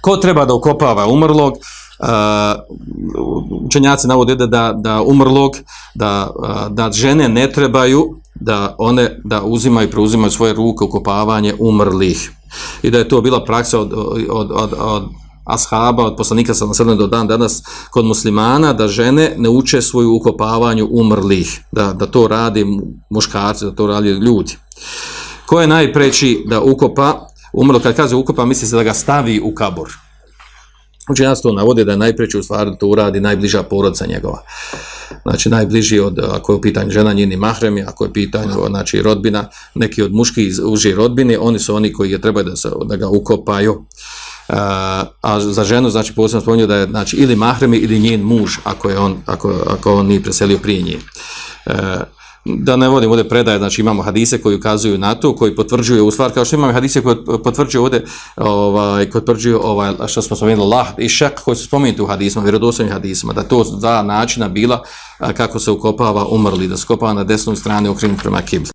Ko treba da ukopava umrlog? Uh, učenjaci navode da, da, da umrlog, da, e, da žene ne trebaju da one da uzimaju i preuzimaju svoje ruke ukopavanje umrlih. I da je to bila praksa od, od, od, od ashaba, od poslanika sa nasredne do dan danas kod muslimana, da žene ne uče svoju ukopavanju umrlih, da, da to radi muškarci, da to radi ljudi. Ko je najpreći da ukopa umrlo, kad kaže ukopa, misli se da ga stavi u kabor. Znači, nas to navode da je u stvari to uradi najbliža porodca njegova. Znači, najbliži od, ako je u pitanju žena njeni mahremi, ako je u pitanju, znači, rodbina, neki od muški iz uži rodbine, oni su oni koji je treba da, se, da ga ukopaju. Uh, a za ženu, znači, posebno spomenuo da je, znači, ili mahremi ili njen muž, ako je on, ako, ako on nije preselio prije nje. Uh, da ne vodim ovdje predaje, znači imamo hadise koji ukazuju na to, koji potvrđuju u stvar, kao što imamo hadise koji potvrđuju ovdje, ovaj, koji potvrđuju ovaj, što smo spomenuli, lah i šak, koji su spomenuti u hadisma, vjerodostojnim hadisma, da to dva načina bila kako se ukopava umrli, da se ukopava na desnoj strani okrenut prema kibli.